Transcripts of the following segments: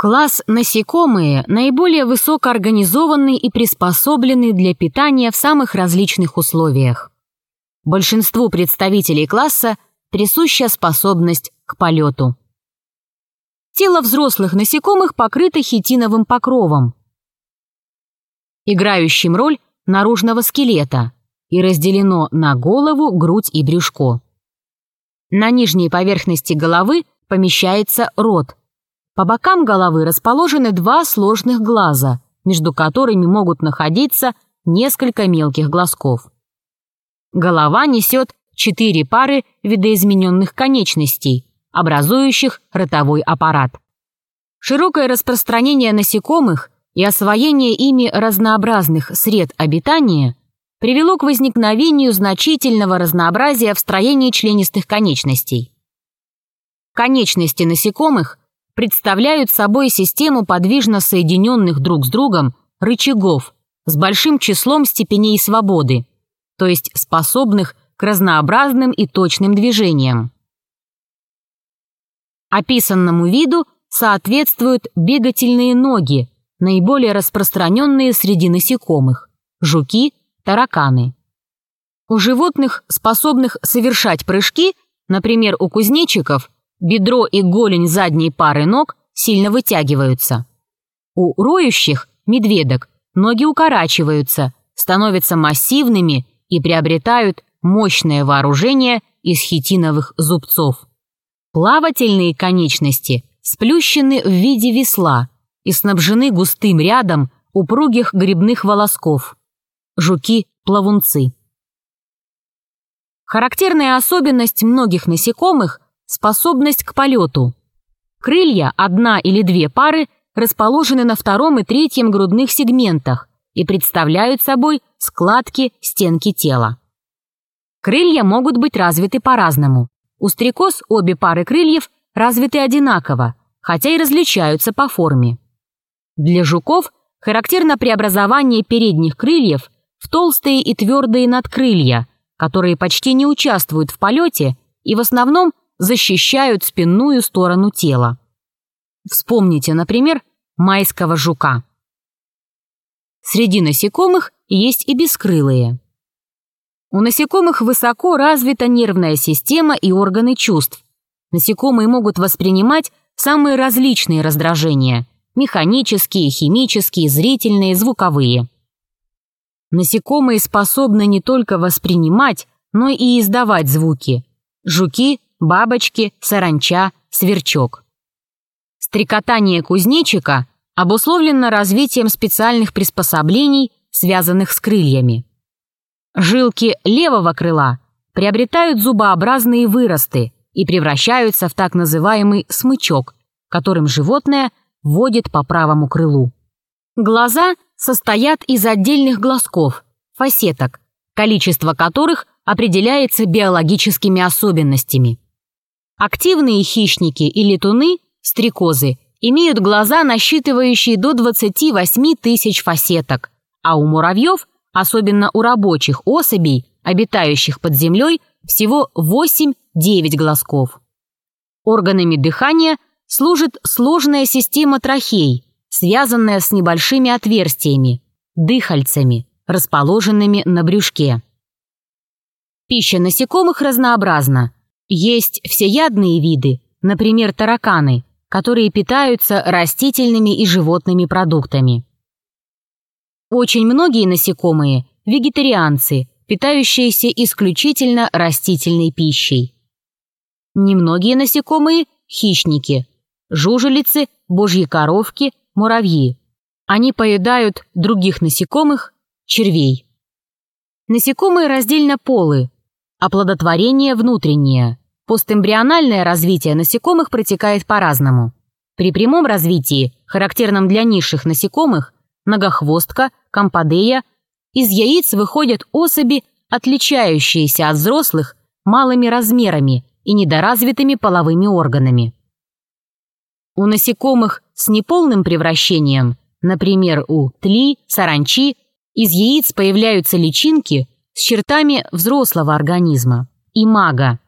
Класс насекомые наиболее высокоорганизованный и приспособленный для питания в самых различных условиях. Большинству представителей класса присуща способность к полету. Тело взрослых насекомых покрыто хитиновым покровом, играющим роль наружного скелета, и разделено на голову, грудь и брюшко. На нижней поверхности головы помещается рот. По бокам головы расположены два сложных глаза, между которыми могут находиться несколько мелких глазков. Голова несет четыре пары видоизмененных конечностей, образующих ротовой аппарат. Широкое распространение насекомых и освоение ими разнообразных сред обитания привело к возникновению значительного разнообразия в строении членистых конечностей. Конечности насекомых представляют собой систему подвижно соединенных друг с другом рычагов с большим числом степеней свободы, то есть способных к разнообразным и точным движениям. Описанному виду соответствуют бегательные ноги, наиболее распространенные среди насекомых – жуки, тараканы. У животных, способных совершать прыжки, например, у кузнечиков, бедро и голень задней пары ног сильно вытягиваются. У роющих, медведок, ноги укорачиваются, становятся массивными и приобретают мощное вооружение из хитиновых зубцов. Плавательные конечности сплющены в виде весла и снабжены густым рядом упругих грибных волосков. Жуки-плавунцы. Характерная особенность многих насекомых – способность к полету. Крылья, одна или две пары, расположены на втором и третьем грудных сегментах и представляют собой складки стенки тела. Крылья могут быть развиты по-разному. У стрекоз обе пары крыльев развиты одинаково, хотя и различаются по форме. Для жуков характерно преобразование передних крыльев в толстые и твердые надкрылья, которые почти не участвуют в полете и в основном защищают спинную сторону тела. Вспомните, например, майского жука. Среди насекомых есть и бескрылые. У насекомых высоко развита нервная система и органы чувств. Насекомые могут воспринимать самые различные раздражения – механические, химические, зрительные, звуковые. Насекомые способны не только воспринимать, но и издавать звуки – жуки, бабочки, саранча, сверчок. Стрекотание кузнечика обусловлено развитием специальных приспособлений, связанных с крыльями. Жилки левого крыла приобретают зубообразные выросты и превращаются в так называемый смычок, которым животное водит по правому крылу. Глаза состоят из отдельных глазков, фасеток, количество которых определяется биологическими особенностями. Активные хищники и летуны, стрекозы, имеют глаза, насчитывающие до 28 тысяч фасеток, а у муравьев – особенно у рабочих особей, обитающих под землей, всего 8-9 глазков. Органами дыхания служит сложная система трахей, связанная с небольшими отверстиями, дыхальцами, расположенными на брюшке. Пища насекомых разнообразна. Есть всеядные виды, например, тараканы, которые питаются растительными и животными продуктами. Очень многие насекомые – вегетарианцы, питающиеся исключительно растительной пищей. Немногие насекомые – хищники, жужелицы, божьи коровки, муравьи. Они поедают других насекомых, червей. Насекомые раздельно полы, оплодотворение внутреннее. Постэмбриональное развитие насекомых протекает по-разному. При прямом развитии, характерном для низших насекомых, многохвостка, компадея, из яиц выходят особи, отличающиеся от взрослых малыми размерами и недоразвитыми половыми органами. У насекомых с неполным превращением, например, у тли, саранчи, из яиц появляются личинки с чертами взрослого организма – имага.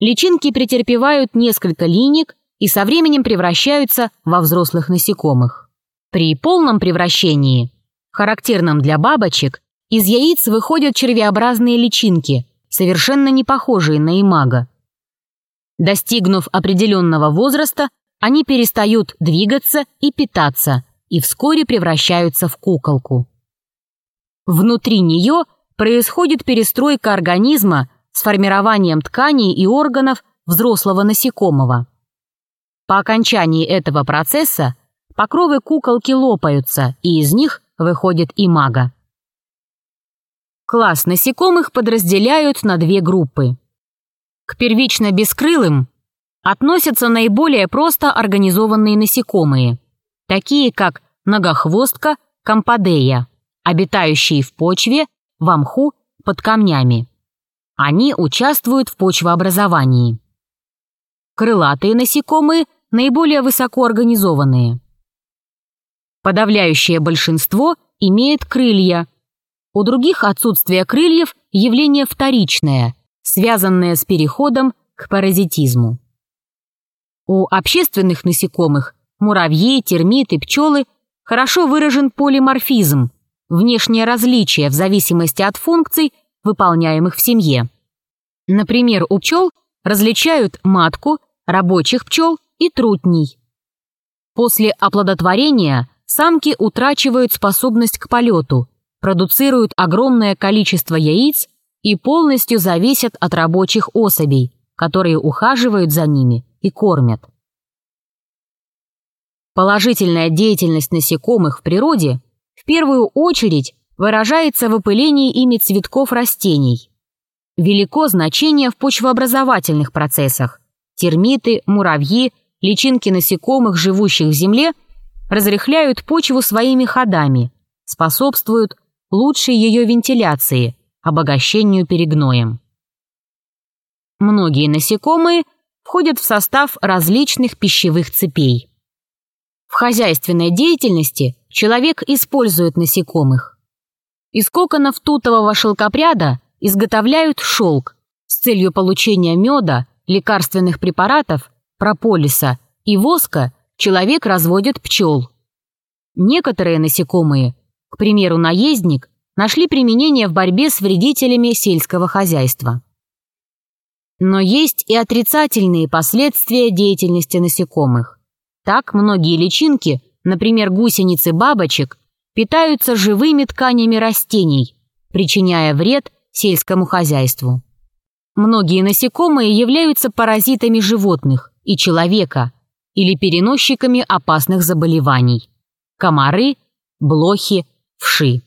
Личинки претерпевают несколько линек и со временем превращаются во взрослых насекомых. При полном превращении, характерном для бабочек, из яиц выходят червеобразные личинки, совершенно не похожие на имаго. Достигнув определенного возраста, они перестают двигаться и питаться и вскоре превращаются в куколку. Внутри нее происходит перестройка организма с формированием тканей и органов взрослого насекомого. По окончании этого процесса покровы куколки лопаются, и из них выходит имага. Класс насекомых подразделяют на две группы. К первично бескрылым относятся наиболее просто организованные насекомые, такие как многохвостка, компадея, обитающие в почве, в мху, под камнями. Они участвуют в почвообразовании. Крылатые насекомые наиболее высокоорганизованные. Подавляющее большинство имеет крылья. У других отсутствие крыльев – явление вторичное, связанное с переходом к паразитизму. У общественных насекомых – муравьи, термиты, пчелы – хорошо выражен полиморфизм, внешнее различие в зависимости от функций, выполняемых в семье. Например, у пчел различают матку, рабочих пчел и трутней. После оплодотворения самки утрачивают способность к полету, продуцируют огромное количество яиц и полностью зависят от рабочих особей, которые ухаживают за ними и кормят. Положительная деятельность насекомых в природе в первую очередь выражается в опылении ими цветков растений. Велико значение в почвообразовательных процессах. Термиты, муравьи, личинки насекомых, живущих в земле, разрыхляют почву своими ходами, способствуют лучшей ее вентиляции, обогащению перегноем. Многие насекомые входят в состав различных пищевых цепей. В хозяйственной деятельности человек использует насекомых. Из коконов тутового шелкопряда изготовляют шелк с целью получения меда, лекарственных препаратов, прополиса и воска человек разводит пчел. Некоторые насекомые, к примеру, наездник, нашли применение в борьбе с вредителями сельского хозяйства. Но есть и отрицательные последствия деятельности насекомых. Так многие личинки, например, гусеницы бабочек, питаются живыми тканями растений, причиняя вред сельскому хозяйству. Многие насекомые являются паразитами животных и человека или переносчиками опасных заболеваний. Комары, блохи, вши.